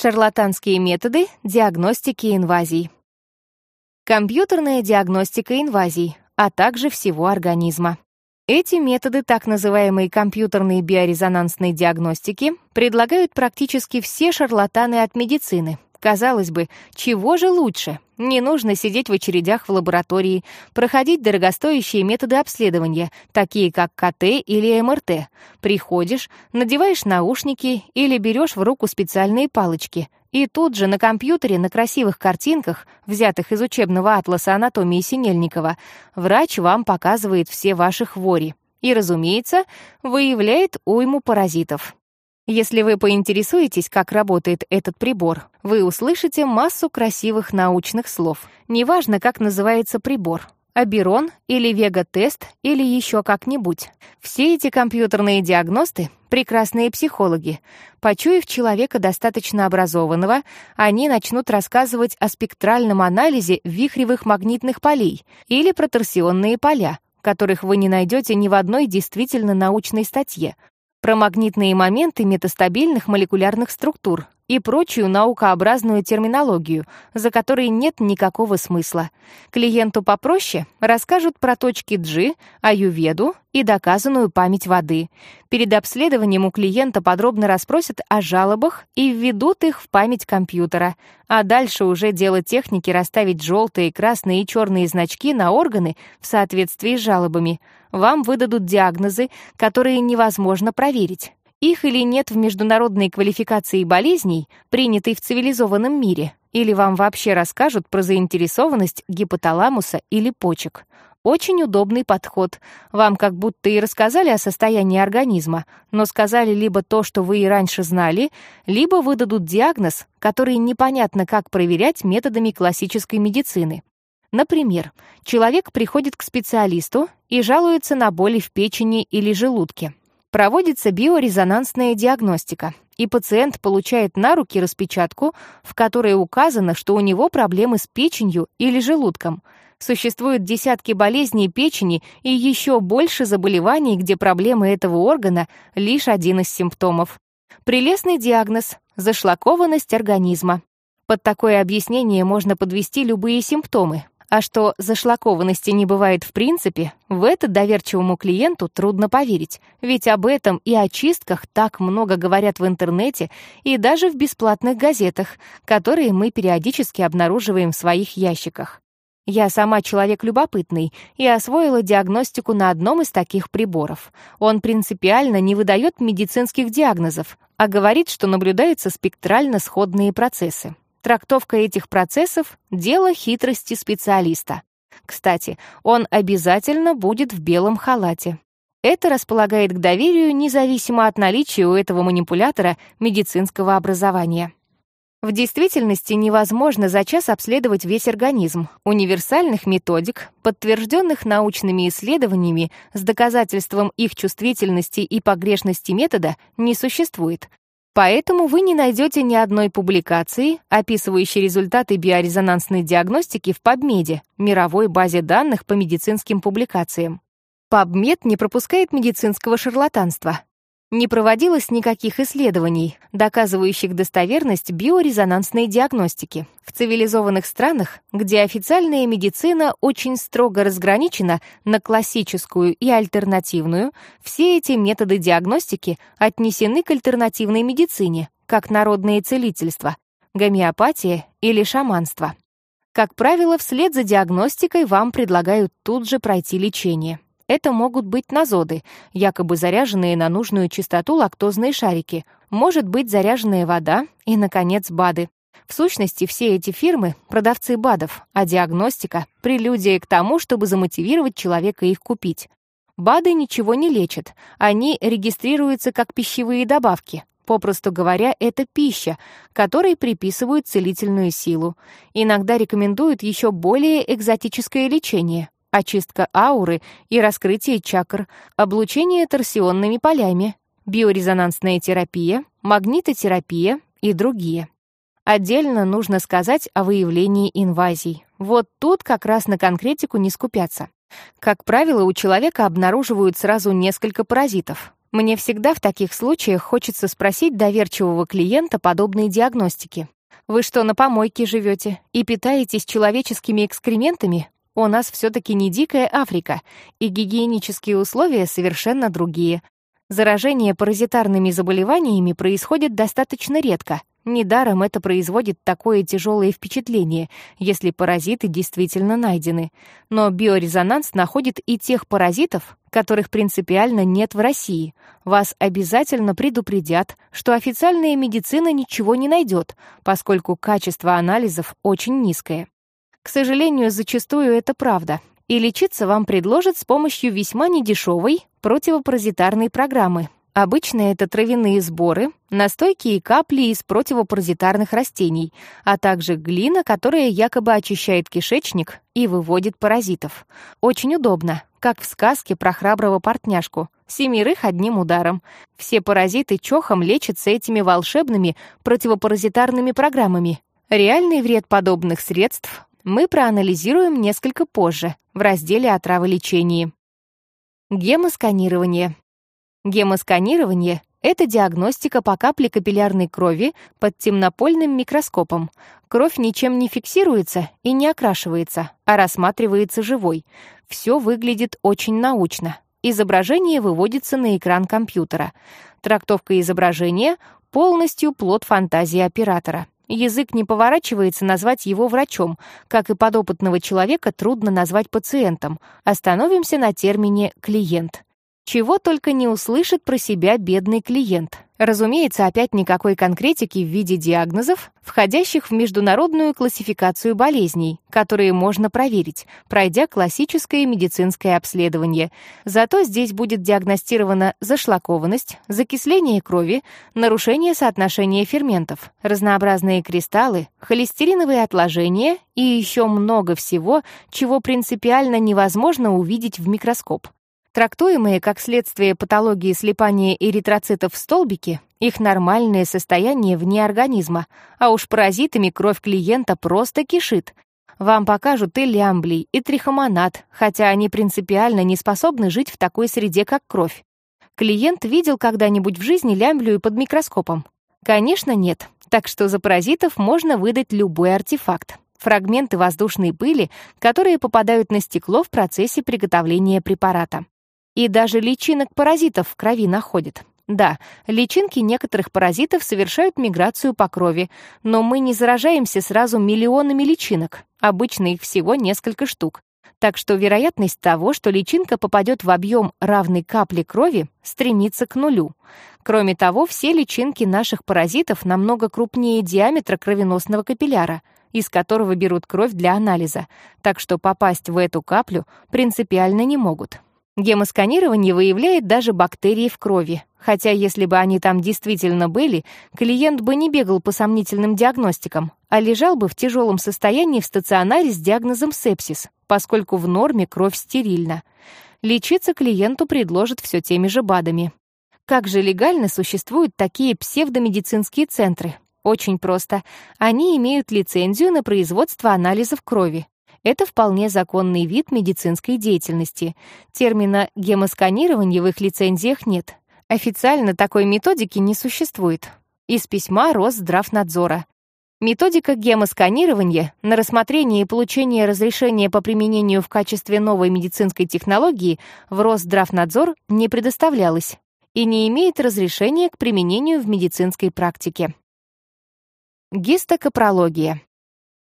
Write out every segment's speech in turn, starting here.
Шарлатанские методы диагностики инвазий. Компьютерная диагностика инвазий, а также всего организма. Эти методы так называемой компьютерной биорезонансной диагностики предлагают практически все шарлатаны от медицины, Казалось бы, чего же лучше? Не нужно сидеть в очередях в лаборатории, проходить дорогостоящие методы обследования, такие как КТ или МРТ. Приходишь, надеваешь наушники или берешь в руку специальные палочки. И тут же на компьютере на красивых картинках, взятых из учебного атласа анатомии Синельникова, врач вам показывает все ваши хвори. И, разумеется, выявляет уйму паразитов. Если вы поинтересуетесь, как работает этот прибор, вы услышите массу красивых научных слов. Неважно, как называется прибор. Аберон или Вега-тест или еще как-нибудь. Все эти компьютерные диагносты — прекрасные психологи. Почуяв человека достаточно образованного, они начнут рассказывать о спектральном анализе вихревых магнитных полей или проторсионные поля, которых вы не найдете ни в одной действительно научной статье про магнитные моменты метастабильных молекулярных структур и прочую наукообразную терминологию, за которой нет никакого смысла. Клиенту попроще расскажут про точки G, аюведу и доказанную память воды. Перед обследованием у клиента подробно расспросят о жалобах и введут их в память компьютера. А дальше уже дело техники расставить желтые, красные и черные значки на органы в соответствии с жалобами. Вам выдадут диагнозы, которые невозможно проверить их или нет в международной квалификации болезней, принятой в цивилизованном мире, или вам вообще расскажут про заинтересованность гипоталамуса или почек. Очень удобный подход. Вам как будто и рассказали о состоянии организма, но сказали либо то, что вы и раньше знали, либо выдадут диагноз, который непонятно как проверять методами классической медицины. Например, человек приходит к специалисту и жалуется на боли в печени или желудке проводится биорезонансная диагностика, и пациент получает на руки распечатку, в которой указано, что у него проблемы с печенью или желудком. Существуют десятки болезней печени и еще больше заболеваний, где проблемы этого органа — лишь один из симптомов. Прелестный диагноз — зашлакованность организма. Под такое объяснение можно подвести любые симптомы, а что зашлакованности не бывает в принципе, в это доверчивому клиенту трудно поверить, ведь об этом и о чистках так много говорят в интернете и даже в бесплатных газетах, которые мы периодически обнаруживаем в своих ящиках. Я сама человек любопытный и освоила диагностику на одном из таких приборов. Он принципиально не выдает медицинских диагнозов, а говорит, что наблюдаются спектрально сходные процессы. Трактовка этих процессов — дело хитрости специалиста. Кстати, он обязательно будет в белом халате. Это располагает к доверию независимо от наличия у этого манипулятора медицинского образования. В действительности невозможно за час обследовать весь организм. Универсальных методик, подтвержденных научными исследованиями с доказательством их чувствительности и погрешности метода, не существует. Поэтому вы не найдете ни одной публикации, описывающей результаты биорезонансной диагностики в PubMed, мировой базе данных по медицинским публикациям. PubMed не пропускает медицинского шарлатанства. Не проводилось никаких исследований, доказывающих достоверность биорезонансной диагностики. В цивилизованных странах, где официальная медицина очень строго разграничена на классическую и альтернативную, все эти методы диагностики отнесены к альтернативной медицине, как народное целительство, гомеопатия или шаманство. Как правило, вслед за диагностикой вам предлагают тут же пройти лечение. Это могут быть назоды, якобы заряженные на нужную частоту лактозные шарики, может быть заряженная вода и, наконец, БАДы. В сущности, все эти фирмы — продавцы БАДов, а диагностика — прелюдия к тому, чтобы замотивировать человека их купить. БАДы ничего не лечат, они регистрируются как пищевые добавки. Попросту говоря, это пища, которой приписывают целительную силу. Иногда рекомендуют еще более экзотическое лечение, очистка ауры и раскрытие чакр, облучение торсионными полями, биорезонансная терапия, магнитотерапия и другие. Отдельно нужно сказать о выявлении инвазий. Вот тут как раз на конкретику не скупятся. Как правило, у человека обнаруживают сразу несколько паразитов. Мне всегда в таких случаях хочется спросить доверчивого клиента подобные диагностики. Вы что, на помойке живете и питаетесь человеческими экскрементами? У нас все-таки не дикая Африка, и гигиенические условия совершенно другие. Заражение паразитарными заболеваниями происходит достаточно редко. Недаром это производит такое тяжелое впечатление, если паразиты действительно найдены. Но биорезонанс находит и тех паразитов, которых принципиально нет в России. Вас обязательно предупредят, что официальная медицина ничего не найдет, поскольку качество анализов очень низкое. К сожалению, зачастую это правда, и лечиться вам предложат с помощью весьма недешевой противопаразитарной программы. Обычно это травяные сборы, настойки и капли из противопаразитарных растений, а также глина, которая якобы очищает кишечник и выводит паразитов. Очень удобно, как в сказке про храброго портняшку. Семерых одним ударом. Все паразиты чохом лечатся этими волшебными противопаразитарными программами. Реальный вред подобных средств мы проанализируем несколько позже, в разделе о траволечении. Гемосканирование. Гемосканирование — это диагностика по капле капиллярной крови под темнопольным микроскопом. Кровь ничем не фиксируется и не окрашивается, а рассматривается живой. Все выглядит очень научно. Изображение выводится на экран компьютера. Трактовка изображения — полностью плод фантазии оператора. Язык не поворачивается назвать его врачом, как и подопытного человека трудно назвать пациентом. Остановимся на термине «клиент». Чего только не услышит про себя бедный клиент. Разумеется, опять никакой конкретики в виде диагнозов, входящих в международную классификацию болезней, которые можно проверить, пройдя классическое медицинское обследование. Зато здесь будет диагностирована зашлакованность, закисление крови, нарушение соотношения ферментов, разнообразные кристаллы, холестериновые отложения и еще много всего, чего принципиально невозможно увидеть в микроскоп. Трактуемые как следствие патологии слипания эритроцитов в столбике, их нормальное состояние вне организма, а уж паразитами кровь клиента просто кишит. Вам покажут и лямблий, и трихомонад, хотя они принципиально не способны жить в такой среде, как кровь. Клиент видел когда-нибудь в жизни лямблию под микроскопом? Конечно, нет. Так что за паразитов можно выдать любой артефакт. Фрагменты воздушной пыли, которые попадают на стекло в процессе приготовления препарата. И даже личинок паразитов в крови находит. Да, личинки некоторых паразитов совершают миграцию по крови, но мы не заражаемся сразу миллионами личинок. Обычно их всего несколько штук. Так что вероятность того, что личинка попадет в объем равный капле крови, стремится к нулю. Кроме того, все личинки наших паразитов намного крупнее диаметра кровеносного капилляра, из которого берут кровь для анализа, так что попасть в эту каплю принципиально не могут. Гемосканирование выявляет даже бактерии в крови, хотя если бы они там действительно были, клиент бы не бегал по сомнительным диагностикам, а лежал бы в тяжелом состоянии в стационаре с диагнозом сепсис, поскольку в норме кровь стерильна. Лечиться клиенту предложат все теми же БАДами. Как же легально существуют такие псевдомедицинские центры? Очень просто. Они имеют лицензию на производство анализов крови. Это вполне законный вид медицинской деятельности. Термина «гемосканирование» в их лицензиях нет. Официально такой методики не существует. Из письма Росздравнадзора. Методика гемосканирования на рассмотрение и получение разрешения по применению в качестве новой медицинской технологии в Росздравнадзор не предоставлялась и не имеет разрешения к применению в медицинской практике. Гистокопрология.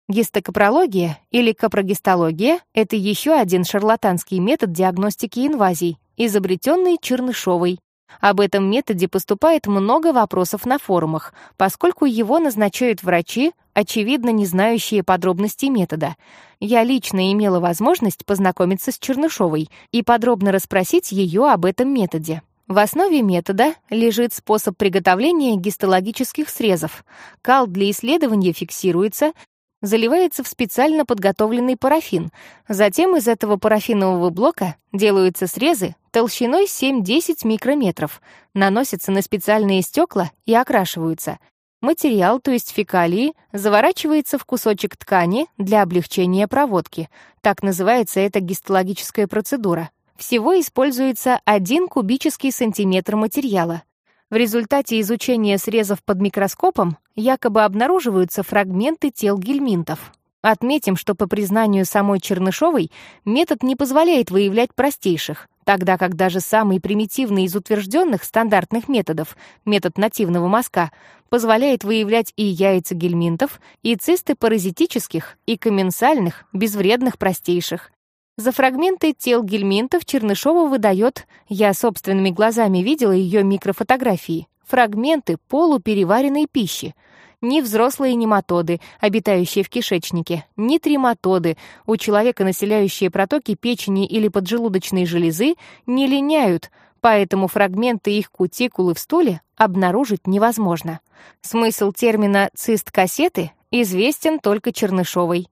Гистокопрология или копрогистология — это еще один шарлатанский метод диагностики инвазий, изобретенный Чернышовой. Об этом методе поступает много вопросов на форумах, поскольку его назначают врачи, очевидно, не знающие подробностей метода. Я лично имела возможность познакомиться с Чернышовой и подробно расспросить ее об этом методе. В основе метода лежит способ приготовления гистологических срезов. Кал для исследования фиксируется, заливается в специально подготовленный парафин. Затем из этого парафинового блока делаются срезы толщиной 7-10 микрометров, наносятся на специальные стекла и окрашиваются. Материал, то есть фекалии, заворачивается в кусочек ткани для облегчения проводки. Так называется эта гистологическая процедура. всего используется 1 кубический сантиметр материала. В результате изучения срезов под микроскопом якобы обнаруживаются фрагменты тел гельминтов. Отметим, что по признанию самой Чернышовой метод не позволяет выявлять простейших, тогда как даже самый примитивный из утвержденных стандартных методов, метод нативного мазка, позволяет выявлять и яйца гельминтов, и цисты паразитических, и комменсальных, безвредных простейших. За фрагменты тел гельминтов Чернышова выдает, я собственными глазами видела ее микрофотографии, фрагменты полупереваренной пищи — ни взрослые нематоды, обитающие в кишечнике, ни трематоды, у человека населяющие протоки печени или поджелудочной железы, не линяют, поэтому фрагменты их кутикулы в стуле обнаружить невозможно. Смысл термина «цист-кассеты» известен только Чернышовой.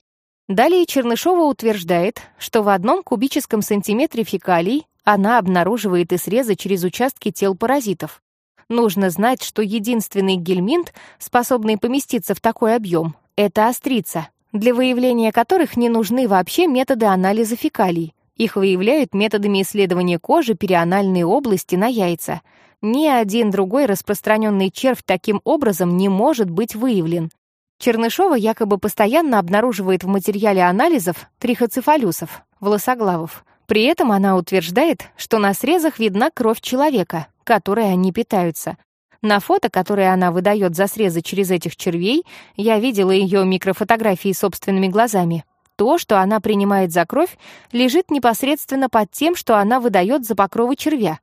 Далее Чернышова утверждает, что в одном кубическом сантиметре фекалий она обнаруживает и срезы через участки тел паразитов. Нужно знать, что единственный гельминт, способный поместиться в такой объем, это острица, для выявления которых не нужны вообще методы анализа фекалий. Их выявляют методами исследования кожи перианальной области на яйца. Ни один другой распространенный червь таким образом не может быть выявлен. Чернышова якобы постоянно обнаруживает в материале анализов трихоцефалюсов, волосоглавов. При этом она утверждает, что на срезах видна кровь человека, которой они питаются. На фото, которое она выдает за срезы через этих червей, я видела ее микрофотографии собственными глазами. То, что она принимает за кровь, лежит непосредственно под тем, что она выдает за покровы червя.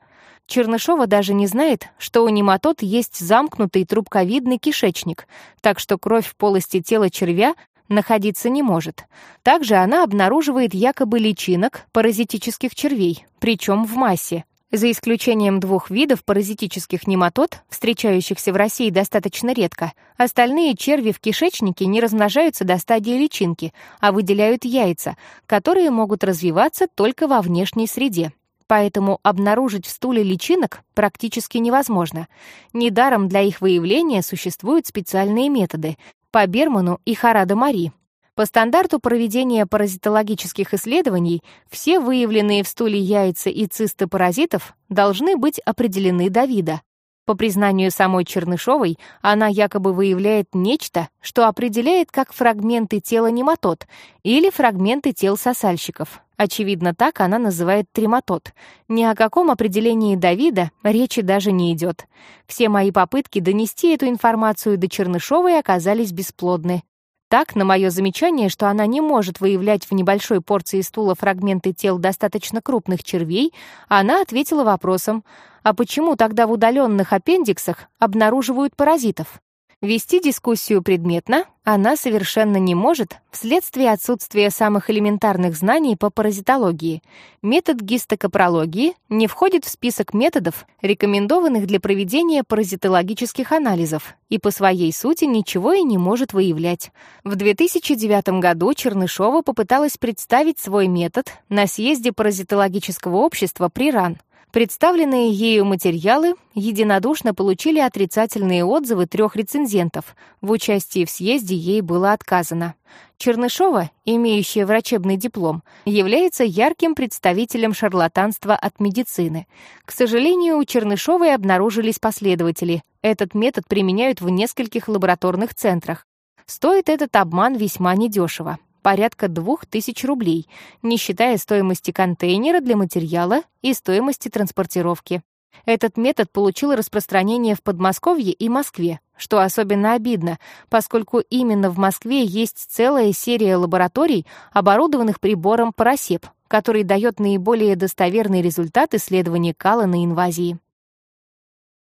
Чернышова даже не знает, что у нематод есть замкнутый трубковидный кишечник, так что кровь в полости тела червя находиться не может. Также она обнаруживает якобы личинок паразитических червей, причем в массе. За исключением двух видов паразитических нематод, встречающихся в России достаточно редко, остальные черви в кишечнике не размножаются до стадии личинки, а выделяют яйца, которые могут развиваться только во внешней среде. Поэтому обнаружить в стуле личинок практически невозможно. Недаром для их выявления существуют специальные методы по Берману и Харадо Мари, по стандарту проведения паразитологических исследований все выявленные в стуле яйца и цисты паразитов должны быть определены до вида. По признанию самой Чернышовой, она якобы выявляет нечто, что определяет как фрагменты тела нематод или фрагменты тел сосальщиков. Очевидно, так она называет трематод. Ни о каком определении Давида речи даже не идет. Все мои попытки донести эту информацию до Чернышовой оказались бесплодны. Так, на мое замечание, что она не может выявлять в небольшой порции стула фрагменты тел достаточно крупных червей, она ответила вопросом, а почему тогда в удаленных аппендиксах обнаруживают паразитов? Вести дискуссию предметно она совершенно не может вследствие отсутствия самых элементарных знаний по паразитологии. Метод гистокопрологии не входит в список методов, рекомендованных для проведения паразитологических анализов, и по своей сути ничего и не может выявлять. В 2009 году Чернышова попыталась представить свой метод на съезде паразитологического общества при РАН — Представленные ею материалы единодушно получили отрицательные отзывы трех рецензентов. В участии в съезде ей было отказано. Чернышова, имеющая врачебный диплом, является ярким представителем шарлатанства от медицины. К сожалению, у Чернышовой обнаружились последователи. Этот метод применяют в нескольких лабораторных центрах. Стоит этот обман весьма недешево порядка 2000 рублей, не считая стоимости контейнера для материала и стоимости транспортировки. Этот метод получил распространение в Подмосковье и Москве, что особенно обидно, поскольку именно в Москве есть целая серия лабораторий, оборудованных прибором Парасеп, который дает наиболее достоверный результат исследования кала на инвазии.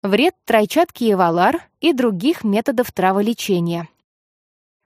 Вред тройчатки Эвалар и других методов траволечения.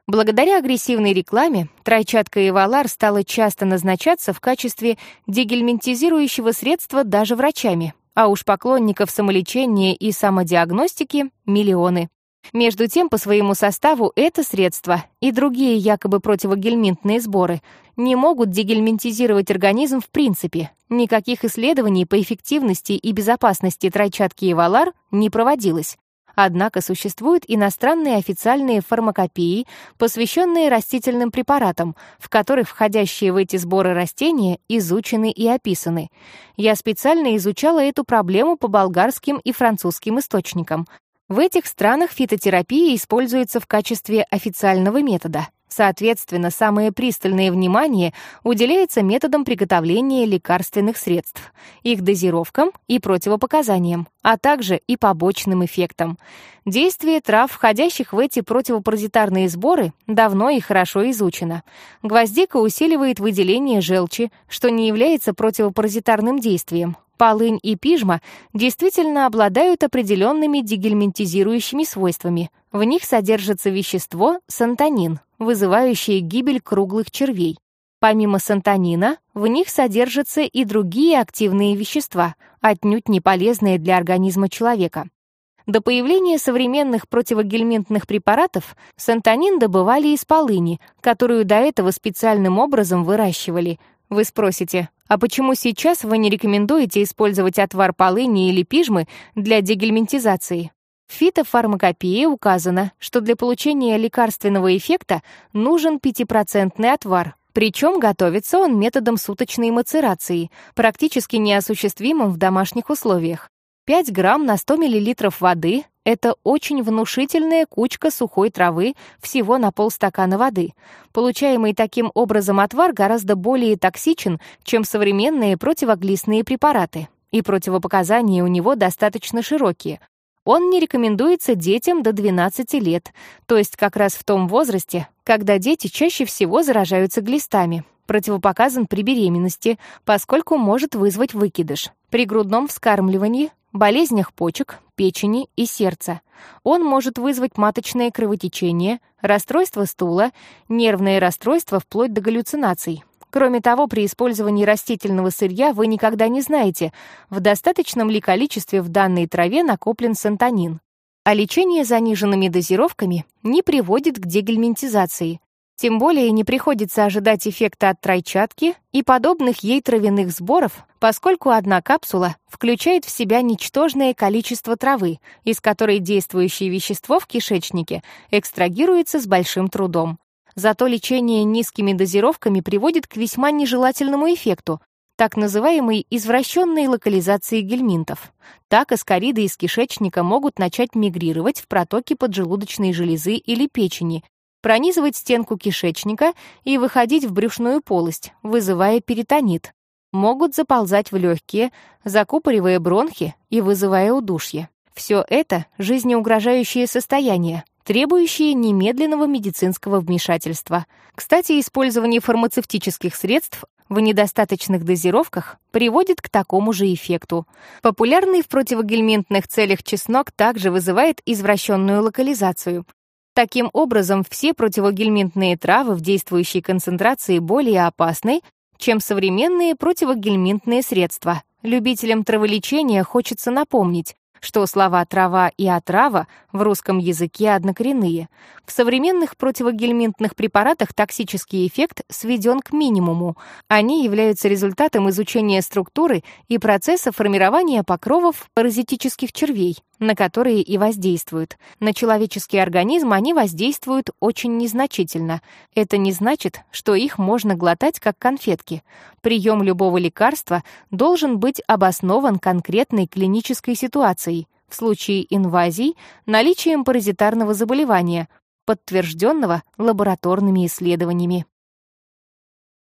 Благодаря агрессивной рекламе тройчатка Эвалар стала часто назначаться в качестве дегельминтизирующего средства даже врачами, а уж поклонников самолечения и самодиагностики — миллионы. Между тем, по своему составу это средство и другие якобы противогельминтные сборы не могут дегельминтизировать организм в принципе. Никаких исследований по эффективности и безопасности тройчатки Эвалар не проводилось. Однако существуют иностранные официальные фармакопеи, посвященные растительным препаратам, в которых входящие в эти сборы растения изучены и описаны. Я специально изучала эту проблему по болгарским и французским источникам. В этих странах фитотерапия используется в качестве официального метода. Соответственно, самое пристальное внимание уделяется методам приготовления лекарственных средств, их дозировкам и противопоказаниям, а также и побочным эффектам. Действие трав, входящих в эти противопаразитарные сборы, давно и хорошо изучено. Гвоздика усиливает выделение желчи, что не является противопаразитарным действием, полынь и пижма действительно обладают определенными дегельминтизирующими свойствами. В них содержится вещество сантонин, вызывающее гибель круглых червей. Помимо сантонина, в них содержатся и другие активные вещества, отнюдь не полезные для организма человека. До появления современных противогельминтных препаратов сантонин добывали из полыни, которую до этого специальным образом выращивали. Вы спросите, а почему сейчас вы не рекомендуете использовать отвар полыни или пижмы для дегельминтизации? В фитофармакопее указано, что для получения лекарственного эффекта нужен 5% отвар, причем готовится он методом суточной мацерации, практически неосуществимым в домашних условиях. 5 грамм на 100 мл воды — это очень внушительная кучка сухой травы всего на полстакана воды. Получаемый таким образом отвар гораздо более токсичен, чем современные противоглистные препараты, и противопоказания у него достаточно широкие. Он не рекомендуется детям до 12 лет, то есть как раз в том возрасте, когда дети чаще всего заражаются глистами, противопоказан при беременности, поскольку может вызвать выкидыш. При грудном вскармливании болезнях почек, печени и сердца. Он может вызвать маточное кровотечение, расстройство стула, нервные расстройства вплоть до галлюцинаций. Кроме того, при использовании растительного сырья вы никогда не знаете, в достаточном ли количестве в данной траве накоплен сантонин. А лечение заниженными дозировками не приводит к дегельминтизации, тем более не приходится ожидать эффекта от тройчатки и подобных ей травяных сборов, поскольку одна капсула включает в себя ничтожное количество травы, из которой действующее вещество в кишечнике экстрагируется с большим трудом. Зато лечение низкими дозировками приводит к весьма нежелательному эффекту, так называемой извращенной локализации гельминтов. Так аскариды из кишечника могут начать мигрировать в протоки поджелудочной железы или печени, пронизывать стенку кишечника и выходить в брюшную полость, вызывая перитонит. Могут заползать в легкие, закупоривая бронхи и вызывая удушье. Все это — жизнеугрожающие состояния, требующие немедленного медицинского вмешательства. Кстати, использование фармацевтических средств в недостаточных дозировках приводит к такому же эффекту. Популярный в противогельминтных целях чеснок также вызывает извращенную локализацию, Таким образом, все противогельминтные травы в действующей концентрации более опасны, чем современные противогельминтные средства. Любителям траволечения хочется напомнить, что слова «трава» и «отрава» в русском языке однокоренные. В современных противогельминтных препаратах токсический эффект сведен к минимуму. Они являются результатом изучения структуры и процесса формирования покровов паразитических червей, на которые и воздействуют. На человеческий организм они воздействуют очень незначительно. Это не значит, что их можно глотать как конфетки. Прием любого лекарства должен быть обоснован конкретной клинической ситуацией, в случае инвазий — наличием паразитарного заболевания, подтвержденного лабораторными исследованиями.